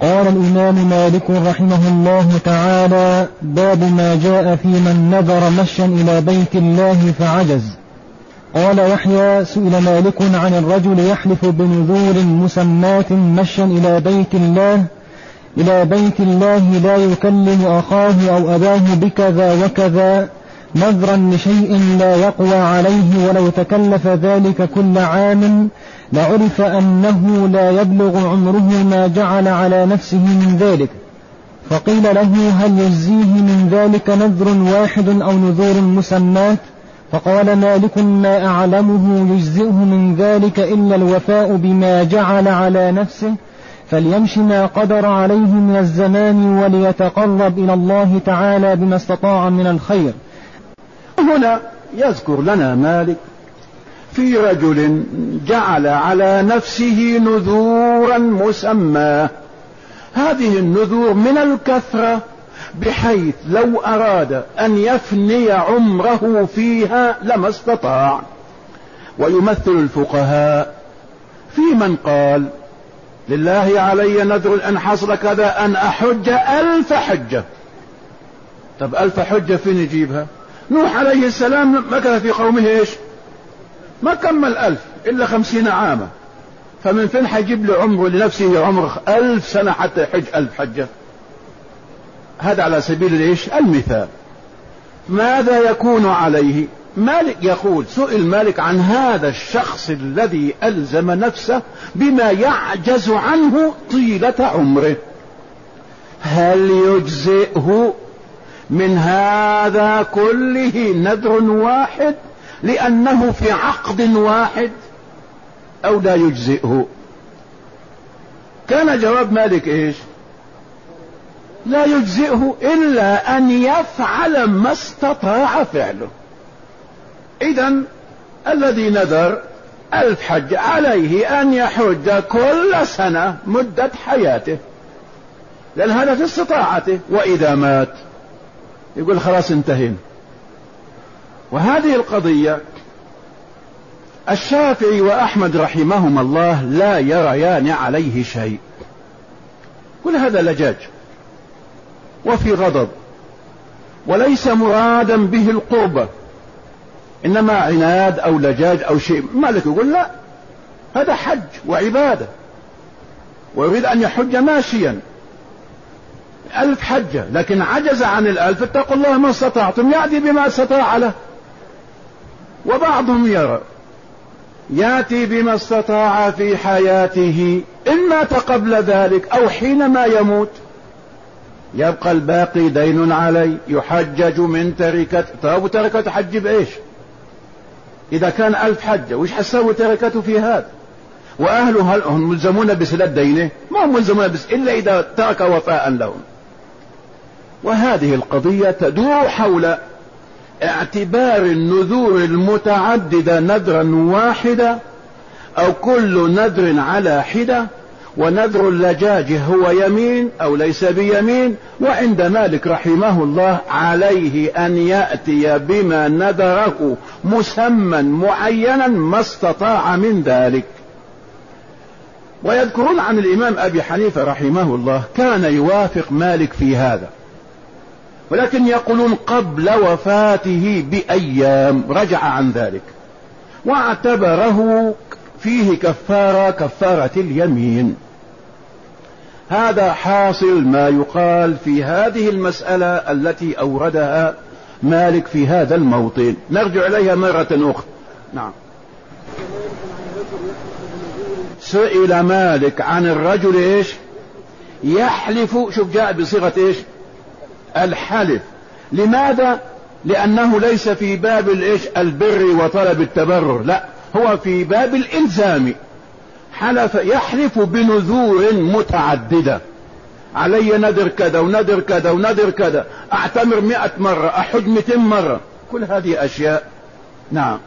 قال الإمام مالك رحمه الله تعالى باب ما جاء في من نذر مشيا إلى بيت الله فعجز قال يحيى سئل مالك عن الرجل يحلف بنذور مسمات مشيا إلى بيت الله إلى بيت الله لا يكلم أخاه أو أباه بكذا وكذا نذرا لشيء لا يقوى عليه ولو تكلف ذلك كل عام لعرف أنه لا يبلغ عمره ما جعل على نفسه من ذلك فقيل له هل يجزيه من ذلك نذر واحد أو نذور مسمات فقال مالك ما أعلمه يجزئه من ذلك إلا الوفاء بما جعل على نفسه فليمش ما قدر عليه من الزمان وليتقرب إلى الله تعالى بما استطاع من الخير. هنا يذكر لنا مالك في رجل جعل على نفسه نذورا مسماه هذه النذور من الكثرة بحيث لو أراد أن يفني عمره فيها لما استطاع. ويمثل الفقهاء في من قال لله علي نذر أن حصل كذا أن أحج ألف حجة. طب ألف حجة فين يجيبها؟ نوح عليه السلام مكث في قومه إيش؟ ما كمل ألف إلا خمسين عاما. فمن فين حيجيب له عمره لنفسه عمر ألف سنة حتى يحج ألف حجة؟ هذا على سبيل الإيش؟ المثال. ماذا يكون عليه؟ مالك يقول سئل مالك عن هذا الشخص الذي ألزم نفسه بما يعجز عنه طيلة عمره. هل يجزئه من هذا كله نذر واحد؟ لأنه في عقد واحد أو لا يجزئه. كان جواب مالك إيش؟ لا يجزئه إلا أن يفعل ما استطاع فعله. إذا الذي نذر ألف حج عليه أن يحج كل سنة مدة حياته. لأن هذا في استطاعته. وإذا مات. يقول خلاص انتهينا. وهذه القضية الشافعي وأحمد رحمهما الله لا يريان عليه شيء. كل هذا لجاج وفي غضب وليس مرادا به القربة إنما عناد أو لجاج أو شيء. مالك يقول لا هذا حج وعبادة. ويريد أن يحج ماشيا. ألف حجة لكن عجز عن الألف اتقوا الله ما استطعتم يأتي بما استطاع له. وبعضهم يرى ياتي بما استطاع في حياته إن مات قبل ذلك أو حينما يموت يبقى الباقي دين علي يحجج من تركة طيب تركة حج بإيش؟ إذا كان ألف حجة وش حسوي تركته في هذا؟ وأهله هل هم ملزمون بسلة دينه؟ ما هم ملزمون بس إلا إذا ترك وفاء لهم. وهذه القضية تدور حول اعتبار النذور المتعددة نذرا واحدا أو كل نذر على حدة ونذر اللجاج هو يمين أو ليس بيمين وعند مالك رحمه الله عليه أن يأتي بما نذره مسمى معينا ما استطاع من ذلك. ويذكرون عن الإمام أبي حنيفة رحمه الله كان يوافق مالك في هذا. ولكن يقولون قبل وفاته بأيام رجع عن ذلك واعتبره فيه كفارة كفارة اليمين. هذا حاصل ما يقال في هذه المسألة التي أوردها مالك في هذا الموطن. نرجع إليها مرة أخرى. نعم. سئل مالك عن الرجل إيش؟ يحلف شوف جاء بصيغة إيش؟ الحلف. لماذا؟ لأنه ليس في باب الإيش؟ البر وطلب التبرر. لا هو في باب الإلزام. حلف يحلف بنذور متعددة. علي نذر كذا ونذر كذا ونذر كذا. أعتمر مئة مرة أحج مئتين مرة. كل هذه أشياء. نعم.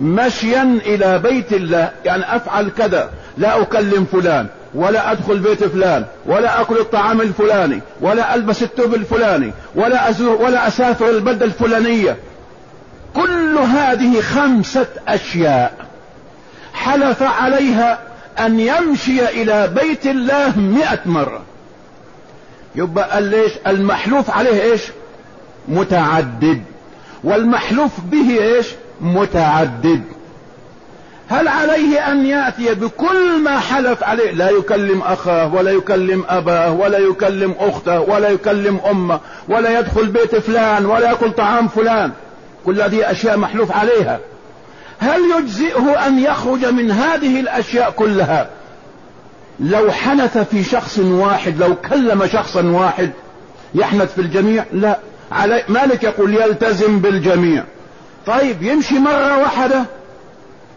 مشيا إلى بيت الله. يعني أفعل كذا. لا أكلم فلان. ولا أدخل بيت فلان ولا أكل الطعام الفلاني ولا ألبس الثوب الفلاني ولا أزور ولا أسافر البلدة الفلانية. كل هذه خمسة أشياء حلف عليها أن يمشي إلى بيت الله مئة مرة. يبقى قال ليش؟ المحلوف عليه إيش؟ متعدد. والمحلوف به إيش؟ متعدد. هل عليه أن يأتي بكل ما حلف عليه؟ لا يكلم أخاه ولا يكلم أباه ولا يكلم أخته ولا يكلم أمه ولا يدخل بيت فلان ولا يأكل طعام فلان. كل هذه أشياء محلوف عليها. هل يجزئه أن يخرج من هذه الأشياء كلها؟ لو حنث في شخص واحد لو كلم شخصا واحد يحنث في الجميع؟ لا. علي مالك يقول يلتزم بالجميع. طيب يمشي مرة واحدة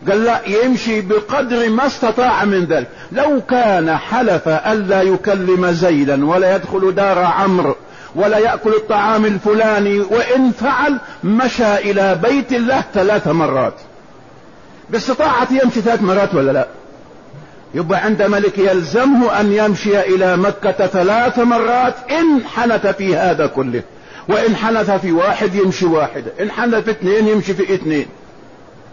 قال لا يمشي بقدر ما استطاع من ذلك. لو كان حلف ألا يكلم زيدا ولا يدخل دار عمرو ولا يأكل الطعام الفلاني وإن فعل مشى إلى بيت الله ثلاث مرات. باستطاعة يمشي ثلاث مرات ولا لا؟ يبقى عند ملك يلزمه أن يمشي إلى مكة ثلاث مرات إن حنث في هذا كله. وإن حنث في واحد يمشي واحد إن حنث في اثنين يمشي في اثنين.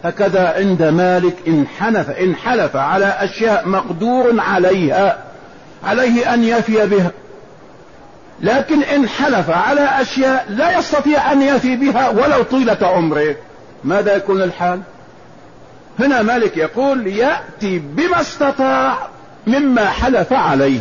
هكذا عند مالك إن حنث إن حلف على أشياء مقدور عليها عليه أن يفي بها. لكن إن حلف على أشياء لا يستطيع أن يفي بها ولو طيلة عمره. ماذا يكون الحال؟ هنا مالك يقول يأتي بما استطاع مما حلف عليه.